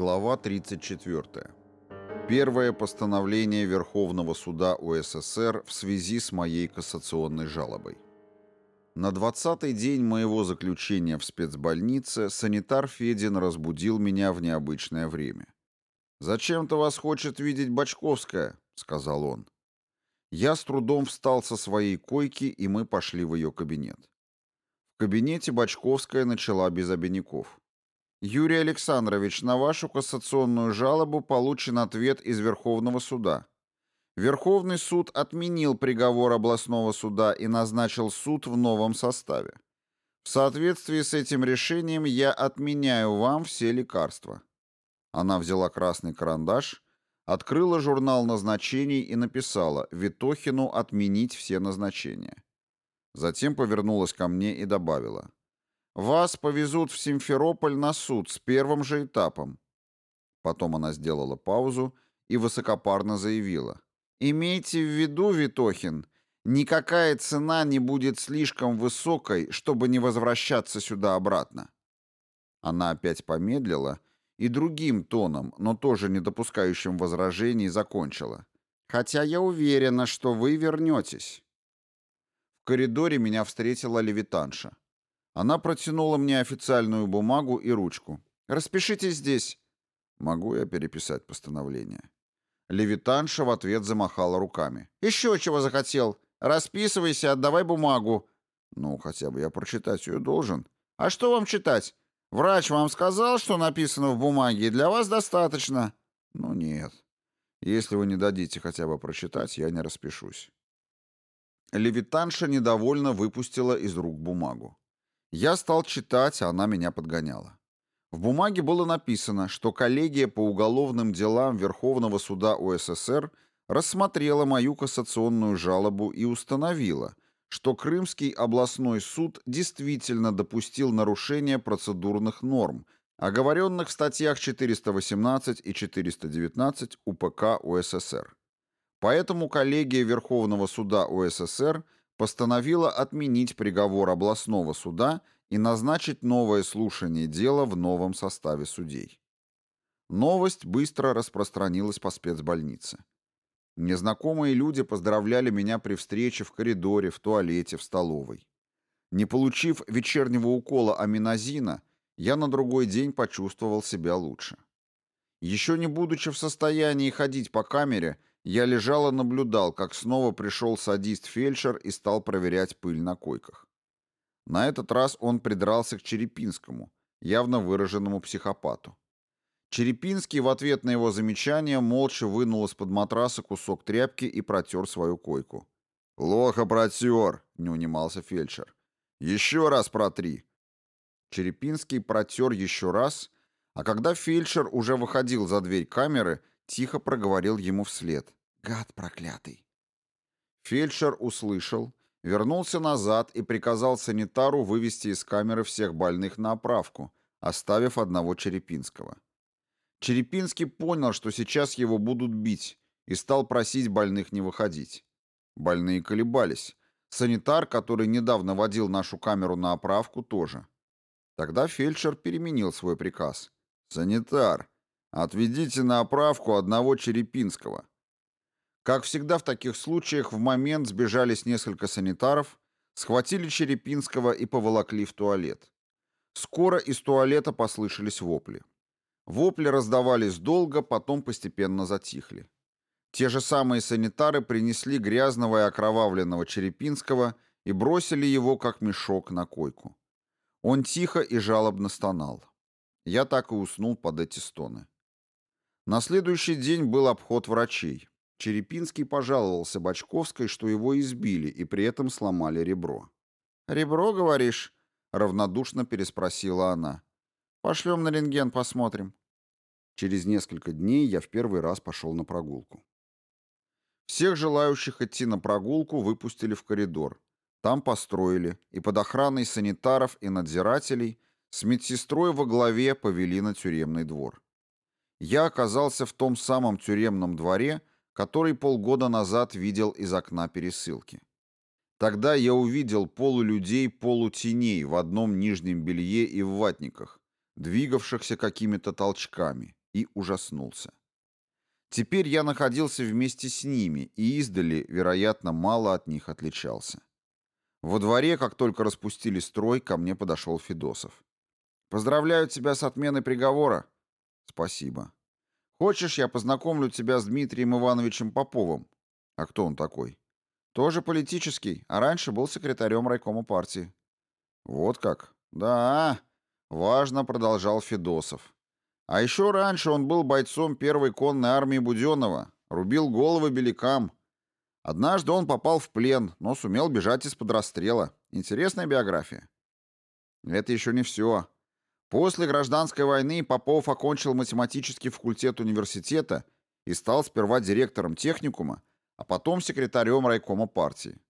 Глава 34. Первое постановление Верховного суда УССР в связи с моей кассационной жалобой. На 20-й день моего заключения в спецбольнице санитар Федин разбудил меня в необычное время. «Зачем-то вас хочет видеть Бочковская», — сказал он. Я с трудом встал со своей койки, и мы пошли в ее кабинет. В кабинете Бочковская начала без обиняков. Юрий Александрович, на вашу кассационную жалобу получен ответ из Верховного суда. Верховный суд отменил приговор областного суда и назначил суд в новом составе. В соответствии с этим решением я отменяю вам все лекарства. Она взяла красный карандаш, открыла журнал назначений и написала «Витохину отменить все назначения». Затем повернулась ко мне и добавила вас повезут в Симферополь на суд с первым же этапом. Потом она сделала паузу и высокопарно заявила. Имейте в виду, Витохин, никакая цена не будет слишком высокой, чтобы не возвращаться сюда обратно. Она опять помедлила и другим тоном, но тоже не допускающим возражений, закончила. «Хотя я уверена, что вы вернетесь». В коридоре меня встретила левитанша. Она протянула мне официальную бумагу и ручку. «Распишитесь здесь». «Могу я переписать постановление?» Левитанша в ответ замахала руками. «Еще чего захотел? Расписывайся, отдавай бумагу». «Ну, хотя бы я прочитать ее должен». «А что вам читать? Врач вам сказал, что написано в бумаге, и для вас достаточно». «Ну, нет. Если вы не дадите хотя бы прочитать, я не распишусь». Левитанша недовольно выпустила из рук бумагу. Я стал читать, а она меня подгоняла. В бумаге было написано, что коллегия по уголовным делам Верховного суда УССР рассмотрела мою кассационную жалобу и установила, что Крымский областной суд действительно допустил нарушение процедурных норм, оговоренных в статьях 418 и 419 УПК УССР. Поэтому коллегия Верховного суда УССР – постановила отменить приговор областного суда и назначить новое слушание дела в новом составе судей. Новость быстро распространилась по спецбольнице. Незнакомые люди поздравляли меня при встрече в коридоре, в туалете, в столовой. Не получив вечернего укола аминозина, я на другой день почувствовал себя лучше. Еще не будучи в состоянии ходить по камере, я лежал и наблюдал, как снова пришел садист-фельдшер и стал проверять пыль на койках. На этот раз он придрался к Черепинскому, явно выраженному психопату. Черепинский в ответ на его замечание молча вынул из-под матраса кусок тряпки и протер свою койку. «Плохо протер», — не унимался фельдшер. «Еще раз протри». Черепинский протер еще раз, а когда фельдшер уже выходил за дверь камеры, Тихо проговорил ему вслед. «Гад проклятый!» Фельдшер услышал, вернулся назад и приказал санитару вывести из камеры всех больных на оправку, оставив одного Черепинского. Черепинский понял, что сейчас его будут бить, и стал просить больных не выходить. Больные колебались. Санитар, который недавно водил нашу камеру на оправку, тоже. Тогда фельдшер переменил свой приказ. «Санитар, Отведите на оправку одного Черепинского. Как всегда в таких случаях, в момент сбежались несколько санитаров, схватили Черепинского и поволокли в туалет. Скоро из туалета послышались вопли. Вопли раздавались долго, потом постепенно затихли. Те же самые санитары принесли грязного и окровавленного Черепинского и бросили его, как мешок, на койку. Он тихо и жалобно стонал. Я так и уснул под эти стоны. На следующий день был обход врачей. Черепинский пожаловался Бочковской, что его избили и при этом сломали ребро. «Ребро, говоришь?» — равнодушно переспросила она. «Пошлем на рентген, посмотрим». Через несколько дней я в первый раз пошел на прогулку. Всех желающих идти на прогулку выпустили в коридор. Там построили, и под охраной санитаров и надзирателей с медсестрой во главе повели на тюремный двор я оказался в том самом тюремном дворе, который полгода назад видел из окна пересылки. Тогда я увидел полулюдей, полутеней в одном нижнем белье и в ватниках, двигавшихся какими-то толчками, и ужаснулся. Теперь я находился вместе с ними и издали, вероятно, мало от них отличался. Во дворе, как только распустили строй, ко мне подошел Федосов. «Поздравляю тебя с отменой приговора». «Спасибо. Хочешь, я познакомлю тебя с Дмитрием Ивановичем Поповым?» «А кто он такой?» «Тоже политический, а раньше был секретарем райкома партии». «Вот как? Да, важно», — продолжал Федосов. «А еще раньше он был бойцом первой конной армии Буденова, рубил головы белякам, Однажды он попал в плен, но сумел бежать из-под расстрела. Интересная биография. Это еще не все. После гражданской войны Попов окончил математический факультет университета и стал сперва директором техникума, а потом секретарем райкома партии.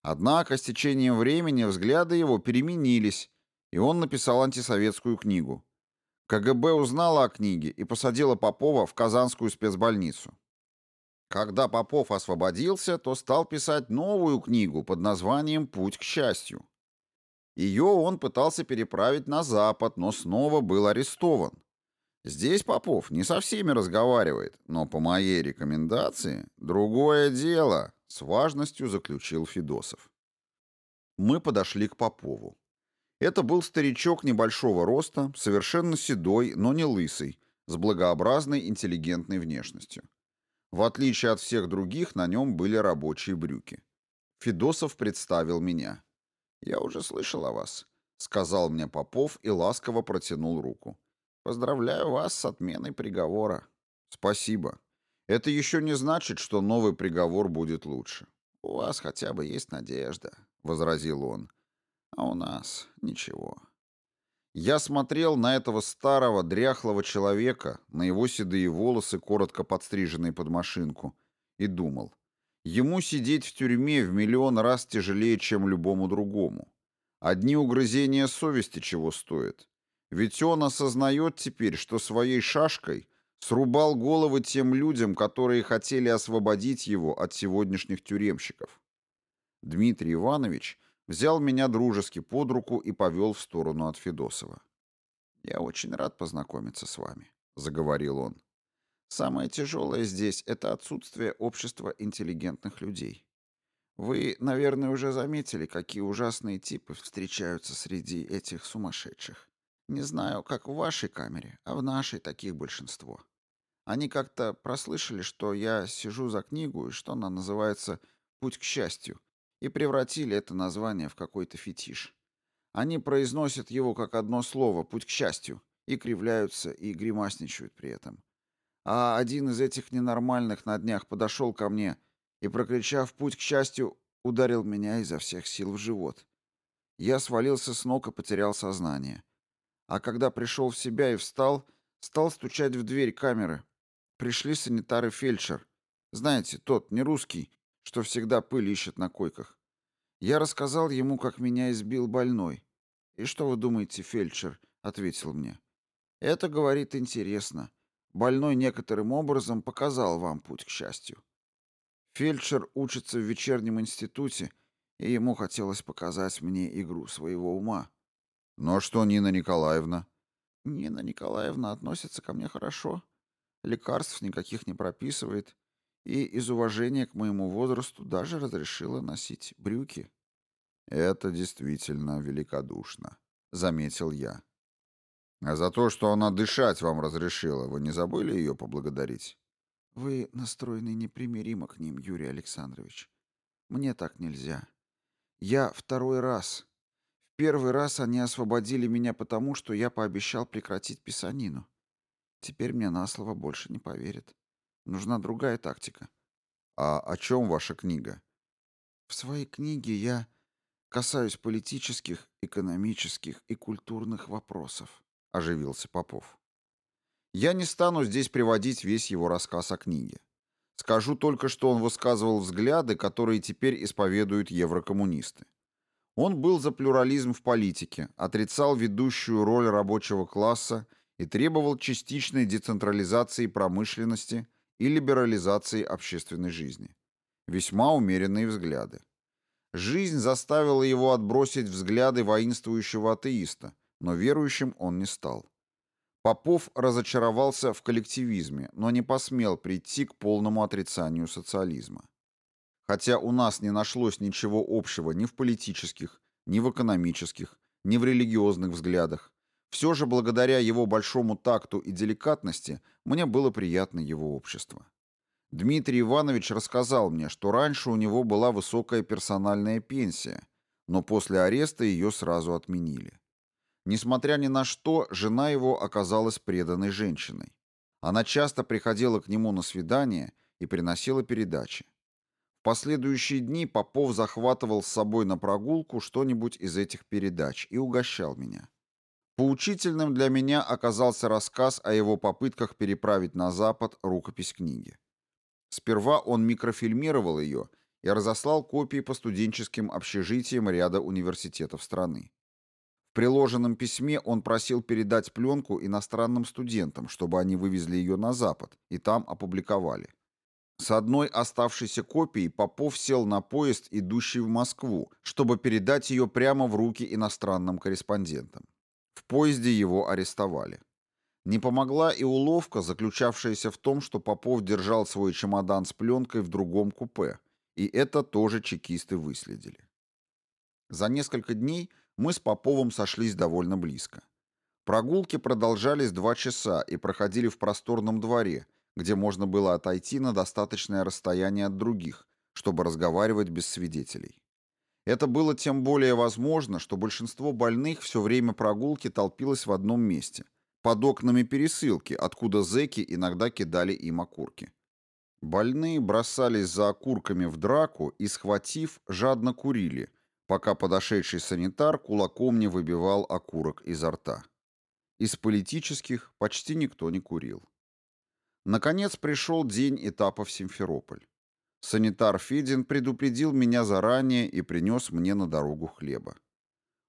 Однако с течением времени взгляды его переменились, и он написал антисоветскую книгу. КГБ узнала о книге и посадила Попова в Казанскую спецбольницу. Когда Попов освободился, то стал писать новую книгу под названием «Путь к счастью». Ее он пытался переправить на Запад, но снова был арестован. Здесь Попов не со всеми разговаривает, но по моей рекомендации другое дело, с важностью заключил Федосов. Мы подошли к Попову. Это был старичок небольшого роста, совершенно седой, но не лысый, с благообразной интеллигентной внешностью. В отличие от всех других, на нем были рабочие брюки. Федосов представил меня. «Я уже слышал о вас», — сказал мне Попов и ласково протянул руку. «Поздравляю вас с отменой приговора». «Спасибо. Это еще не значит, что новый приговор будет лучше. У вас хотя бы есть надежда», — возразил он. «А у нас ничего». Я смотрел на этого старого, дряхлого человека, на его седые волосы, коротко подстриженные под машинку, и думал, ему сидеть в тюрьме в миллион раз тяжелее, чем любому другому. Одни угрызения совести чего стоят. Ведь он осознает теперь, что своей шашкой срубал головы тем людям, которые хотели освободить его от сегодняшних тюремщиков. Дмитрий Иванович взял меня дружески под руку и повел в сторону от Федосова. «Я очень рад познакомиться с вами», — заговорил он. «Самое тяжелое здесь — это отсутствие общества интеллигентных людей. Вы, наверное, уже заметили, какие ужасные типы встречаются среди этих сумасшедших. Не знаю, как в вашей камере, а в нашей таких большинство. Они как-то прослышали, что я сижу за книгу, и что она называется «Путь к счастью», и превратили это название в какой-то фетиш. Они произносят его как одно слово «путь к счастью» и кривляются и гримасничают при этом. А один из этих ненормальных на днях подошел ко мне и, прокричав «путь к счастью», ударил меня изо всех сил в живот. Я свалился с ног и потерял сознание. А когда пришел в себя и встал, стал стучать в дверь камеры. Пришли санитары-фельдшер. Знаете, тот, не русский, что всегда пыль ищет на койках. Я рассказал ему, как меня избил больной. «И что вы думаете, фельдшер?» — ответил мне. «Это, говорит, интересно. Больной некоторым образом показал вам путь к счастью». Фельдшер учится в вечернем институте, и ему хотелось показать мне игру своего ума. «Ну а что Нина Николаевна?» «Нина Николаевна относится ко мне хорошо. Лекарств никаких не прописывает и из уважения к моему возрасту даже разрешила носить брюки. «Это действительно великодушно», — заметил я. «А за то, что она дышать вам разрешила, вы не забыли ее поблагодарить?» «Вы настроены непримиримо к ним, Юрий Александрович. Мне так нельзя. Я второй раз. В первый раз они освободили меня потому, что я пообещал прекратить писанину. Теперь мне на слово больше не поверят. Нужна другая тактика. А о чем ваша книга? В своей книге я касаюсь политических, экономических и культурных вопросов, оживился Попов. Я не стану здесь приводить весь его рассказ о книге. Скажу только, что он высказывал взгляды, которые теперь исповедуют еврокоммунисты. Он был за плюрализм в политике, отрицал ведущую роль рабочего класса и требовал частичной децентрализации промышленности и либерализации общественной жизни. Весьма умеренные взгляды. Жизнь заставила его отбросить взгляды воинствующего атеиста, но верующим он не стал. Попов разочаровался в коллективизме, но не посмел прийти к полному отрицанию социализма. Хотя у нас не нашлось ничего общего ни в политических, ни в экономических, ни в религиозных взглядах, все же благодаря его большому такту и деликатности мне было приятно его общество. Дмитрий Иванович рассказал мне, что раньше у него была высокая персональная пенсия, но после ареста ее сразу отменили. Несмотря ни на что, жена его оказалась преданной женщиной. Она часто приходила к нему на свидания и приносила передачи. В последующие дни Попов захватывал с собой на прогулку что-нибудь из этих передач и угощал меня. Поучительным для меня оказался рассказ о его попытках переправить на Запад рукопись книги. Сперва он микрофильмировал ее и разослал копии по студенческим общежитиям ряда университетов страны. В приложенном письме он просил передать пленку иностранным студентам, чтобы они вывезли ее на Запад и там опубликовали. С одной оставшейся копией Попов сел на поезд, идущий в Москву, чтобы передать ее прямо в руки иностранным корреспондентам. В поезде его арестовали. Не помогла и уловка, заключавшаяся в том, что Попов держал свой чемодан с пленкой в другом купе, и это тоже чекисты выследили. За несколько дней мы с Поповым сошлись довольно близко. Прогулки продолжались два часа и проходили в просторном дворе, где можно было отойти на достаточное расстояние от других, чтобы разговаривать без свидетелей. Это было тем более возможно, что большинство больных все время прогулки толпилось в одном месте, под окнами пересылки, откуда зэки иногда кидали им окурки. Больные бросались за окурками в драку и, схватив, жадно курили, пока подошедший санитар кулаком не выбивал окурок изо рта. Из политических почти никто не курил. Наконец пришел день этапа в Симферополь. Санитар Федин предупредил меня заранее и принес мне на дорогу хлеба.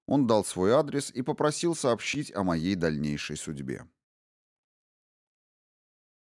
Он дал свой адрес и попросил сообщить о моей дальнейшей судьбе.